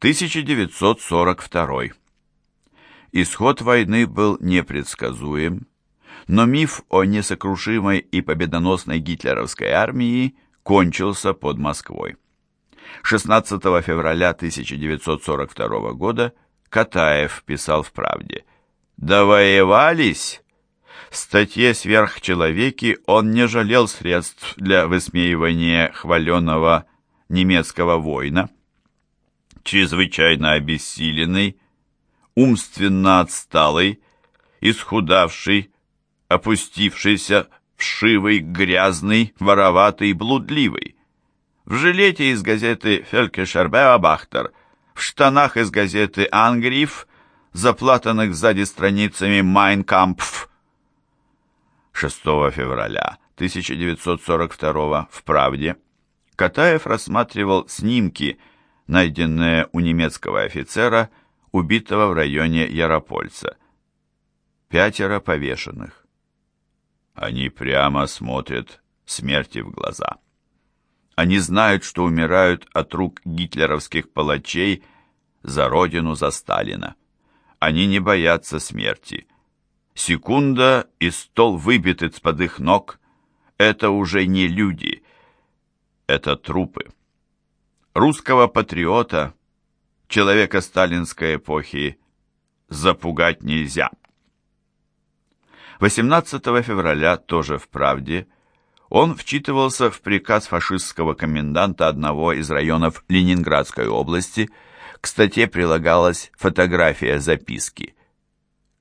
1942. Исход войны был непредсказуем, но миф о несокрушимой и победоносной гитлеровской армии кончился под Москвой. 16 февраля 1942 года Катаев писал в «Правде» «Довоевались?» В статье «Сверхчеловеки» он не жалел средств для высмеивания хваленого немецкого воина. Чрезвычайно обессиленный, умственно отсталый, исхудавший, опустившийся, вшивый, грязный, вороватый, блудливый. В жилете из газеты «Фелькешер Беобахтер», в штанах из газеты «Ангриф», заплатанных сзади страницами «Майнкампф». 6 февраля 1942 в «Правде» Катаев рассматривал снимки, найденные у немецкого офицера, убитого в районе Яропольца. Пятеро повешенных. Они прямо смотрят смерти в глаза. Они знают, что умирают от рук гитлеровских палачей за родину, за Сталина. Они не боятся смерти. Секунда, и стол выбит из-под их ног. Это уже не люди. Это трупы. Русского патриота, человека сталинской эпохи, запугать нельзя. 18 февраля, тоже в «Правде», он вчитывался в приказ фашистского коменданта одного из районов Ленинградской области. К статье прилагалась фотография записки.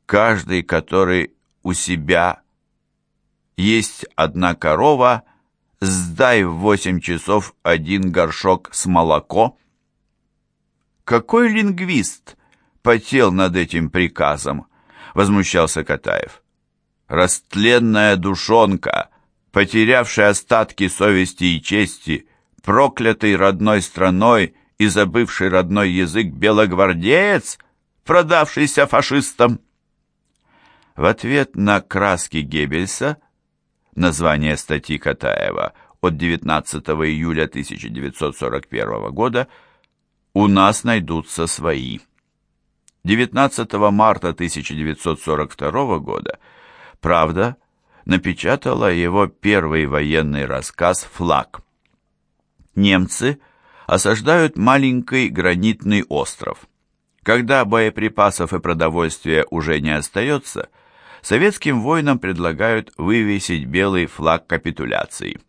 «Каждый, который у себя есть одна корова, сдай в восемь часов один горшок с молоко». Какой лингвист потел над этим приказом? Возмущался Катаев растленная душонка, потерявший остатки совести и чести, проклятый родной страной и забывший родной язык белогвардеец, продавшийся фашистам. В ответ на краски Геббельса, название статьи Катаева от 19 июля 1941 года, у нас найдутся свои. 19 марта 1942 года Правда напечатала его первый военный рассказ «Флаг». Немцы осаждают маленький гранитный остров. Когда боеприпасов и продовольствия уже не остается, советским воинам предлагают вывесить белый флаг капитуляции.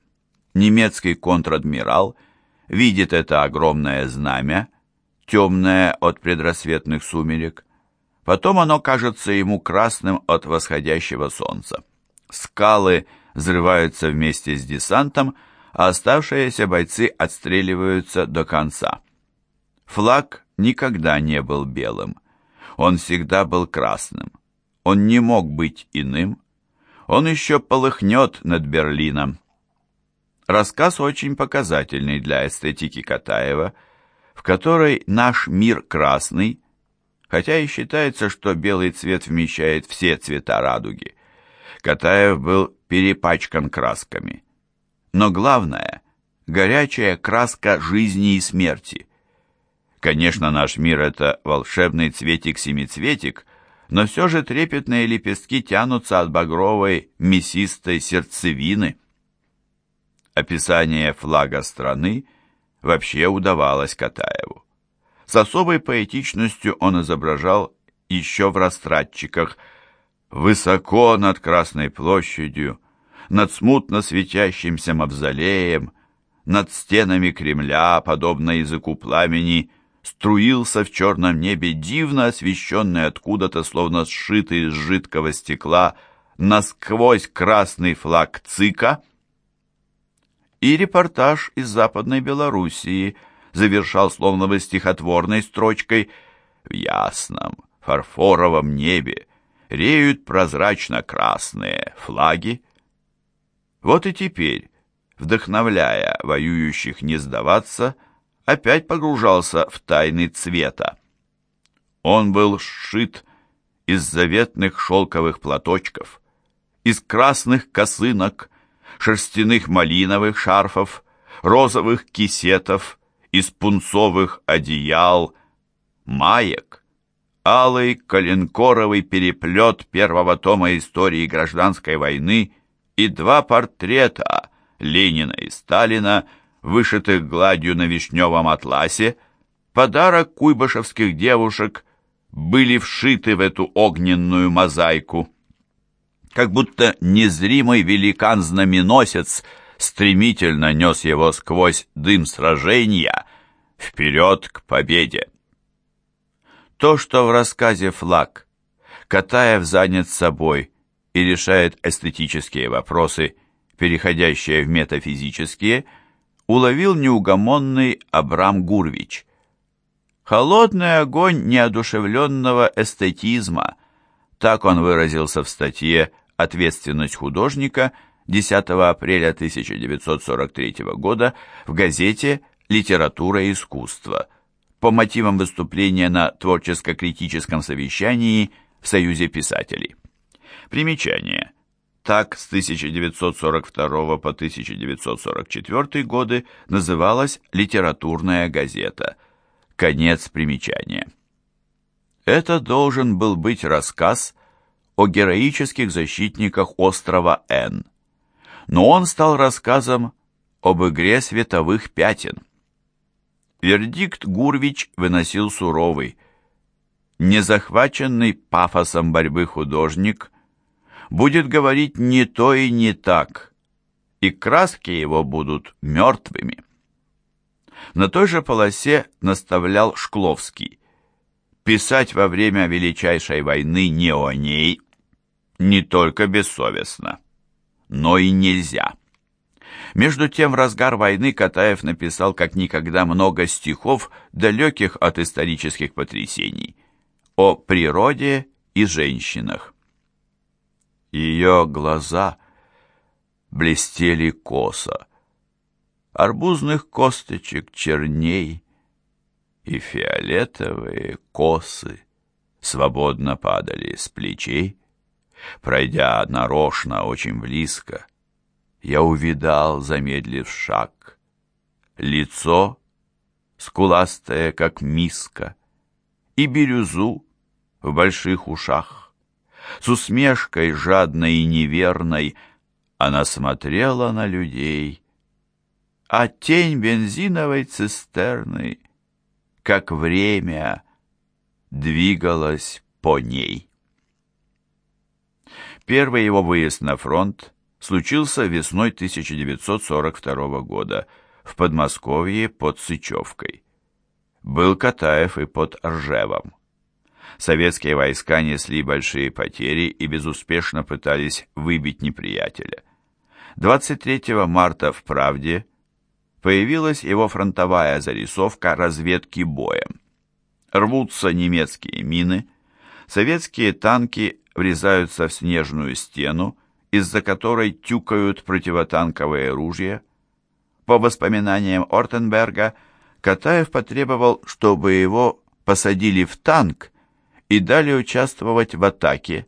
Немецкий контр-адмирал видит это огромное знамя, темное от предрассветных сумерек, Потом оно кажется ему красным от восходящего солнца. Скалы взрываются вместе с десантом, а оставшиеся бойцы отстреливаются до конца. Флаг никогда не был белым. Он всегда был красным. Он не мог быть иным. Он еще полыхнет над Берлином. Рассказ очень показательный для эстетики Катаева, в которой наш мир красный – хотя и считается, что белый цвет вмещает все цвета радуги. Катаев был перепачкан красками. Но главное – горячая краска жизни и смерти. Конечно, наш мир – это волшебный цветик-семицветик, но все же трепетные лепестки тянутся от багровой мясистой сердцевины. Описание флага страны вообще удавалось Катаеву. С особой поэтичностью он изображал еще в растратчиках высоко над Красной площадью, над смутно светящимся мавзолеем, над стенами Кремля, подобно языку пламени, струился в черном небе дивно освещенный откуда-то, словно сшитый из жидкого стекла, насквозь красный флаг ЦИКа, и репортаж из Западной Белоруссии – завершал словно бы стихотворной строчкой «В ясном фарфоровом небе реют прозрачно-красные флаги». Вот и теперь, вдохновляя воюющих не сдаваться, опять погружался в тайны цвета. Он был сшит из заветных шелковых платочков, из красных косынок, шерстяных малиновых шарфов, розовых кисетов, из пунцовых одеял, маек, алый коленкоровый переплет первого тома истории гражданской войны и два портрета Ленина и Сталина, вышитых гладью на вишневом атласе, подарок куйбышевских девушек, были вшиты в эту огненную мозаику. Как будто незримый великан-знаменосец стремительно нес его сквозь дым сражения вперед к победе. То, что в рассказе «Флаг» Катаев занят собой и решает эстетические вопросы, переходящие в метафизические, уловил неугомонный Абрам Гурвич. «Холодный огонь неодушевленного эстетизма», так он выразился в статье «Ответственность художника» 10 апреля 1943 года в газете «Литература и искусство» по мотивам выступления на творческо-критическом совещании в Союзе писателей. Примечание. Так с 1942 по 1944 годы называлась «Литературная газета». Конец примечания. Это должен был быть рассказ о героических защитниках острова Н. Но он стал рассказом об игре световых пятен. Вердикт Гурвич выносил суровый. Незахваченный пафосом борьбы художник будет говорить не то и не так, и краски его будут мертвыми. На той же полосе наставлял Шкловский. Писать во время величайшей войны не о ней не только бессовестно, но и нельзя. Между тем, в разгар войны Катаев написал как никогда много стихов, далеких от исторических потрясений, о природе и женщинах. Ее глаза блестели косо, арбузных косточек черней и фиолетовые косы свободно падали с плечей. Пройдя нарочно очень близко, я увидал, замедлив шаг, лицо, скуластое, как миска, и бирюзу в больших ушах. С усмешкой жадной и неверной она смотрела на людей, а тень бензиновой цистерны, как время, двигалась по ней. Первый его выезд на фронт случился весной 1942 года в Подмосковье под Сычевкой. Был Катаев и под Ржевом. Советские войска несли большие потери и безуспешно пытались выбить неприятеля. 23 марта в «Правде» появилась его фронтовая зарисовка разведки боем. Рвутся немецкие мины, советские танки врезаются в снежную стену, из-за которой тюкают противотанковые ружья. По воспоминаниям Ортенберга, Катаев потребовал, чтобы его посадили в танк и дали участвовать в атаке.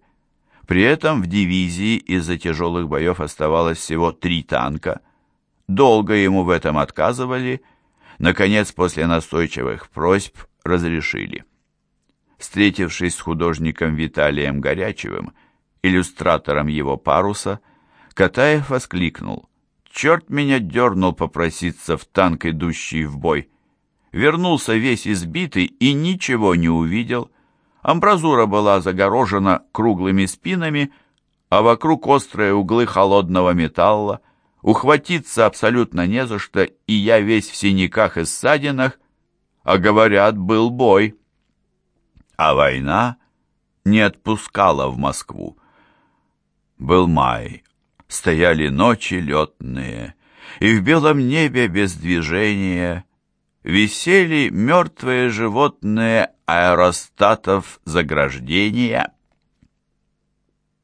При этом в дивизии из-за тяжелых боев оставалось всего три танка. Долго ему в этом отказывали, наконец, после настойчивых просьб, разрешили. Встретившись с художником Виталием Горячевым, иллюстратором его паруса, Катаев воскликнул. «Черт меня дернул попроситься в танк, идущий в бой!» Вернулся весь избитый и ничего не увидел. Амбразура была загорожена круглыми спинами, а вокруг острые углы холодного металла. Ухватиться абсолютно не за что, и я весь в синяках и ссадинах, а говорят, был бой. А война не отпускала в Москву. Был май, стояли ночи летные, и в белом небе без движения висели мертвые животные аэростатов заграждения —